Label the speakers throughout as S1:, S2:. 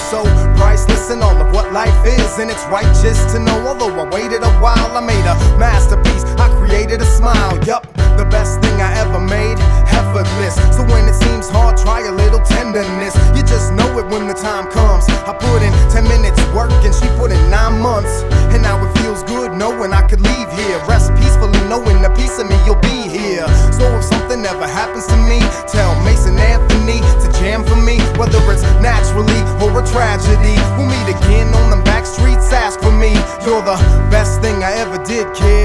S1: is so priceless and all of what life is. And it's righteous to know, although I waited a while, I made a masterpiece. I created a smile, yup, the best thing I ever made, effortless. So when it seems hard, try a little tenderness. You just know it when the time comes. I put in 10 minutes work and she put in 9 months. And now it feels good knowing I could leave here. Rest peacefully knowing a piece of me, you'll be here. So if something ever happens to me, You're the best thing I ever did, kid.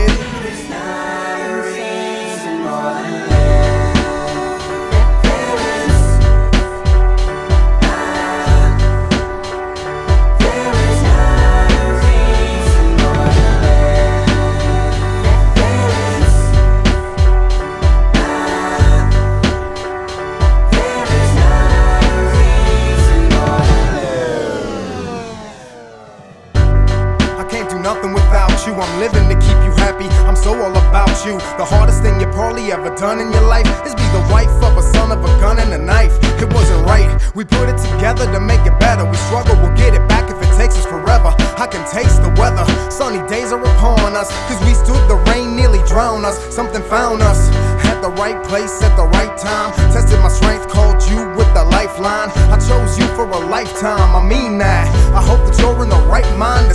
S1: You. The hardest thing you probably ever done in your life is be the wife of a son of a gun and a knife. It wasn't right. We put it together to make it better. We struggle, we'll get it back if it takes us forever. I can taste the weather. Sunny days are upon us. Cause we stood the rain, nearly drowned us. Something found us at the right place at the right time. Tested my strength, called you with the lifeline. I chose you for a lifetime. I mean that. I hope that you're in the right mind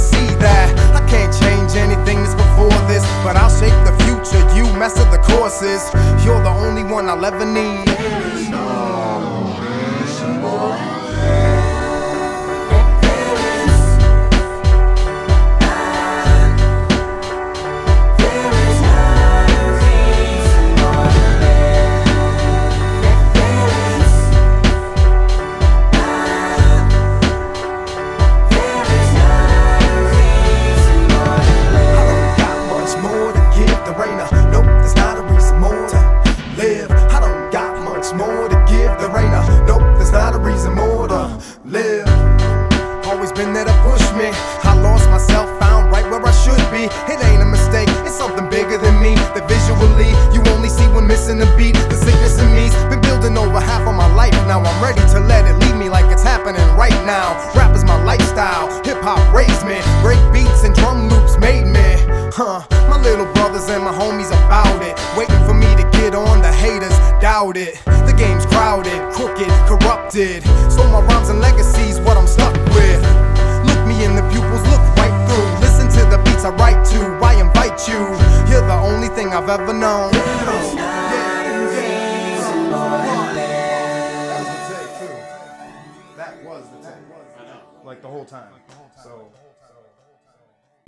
S1: courses. You're the only one I'll ever need. Give. There ain't a nope, there's not a reason more to live. Always been there to push me. I lost myself, found right where I should be. It ain't a mistake, it's something bigger than me. That visually you only see when missing a beat. The sickness in me's been building over half of my life. Now I'm ready to let it leave me like it's happening right now. Rap is my lifestyle, hip hop raised me. Break beats and drum loops made me. Huh, my little brothers and my homies about it. Waiting for me it. The game's crowded, crooked, corrupted. So my rhymes and legacies, what I'm stuck with. Look me in the pupils, look right through. Listen to the beats I write to. I invite you. You're the only thing I've ever known. That was the take. Like the whole time.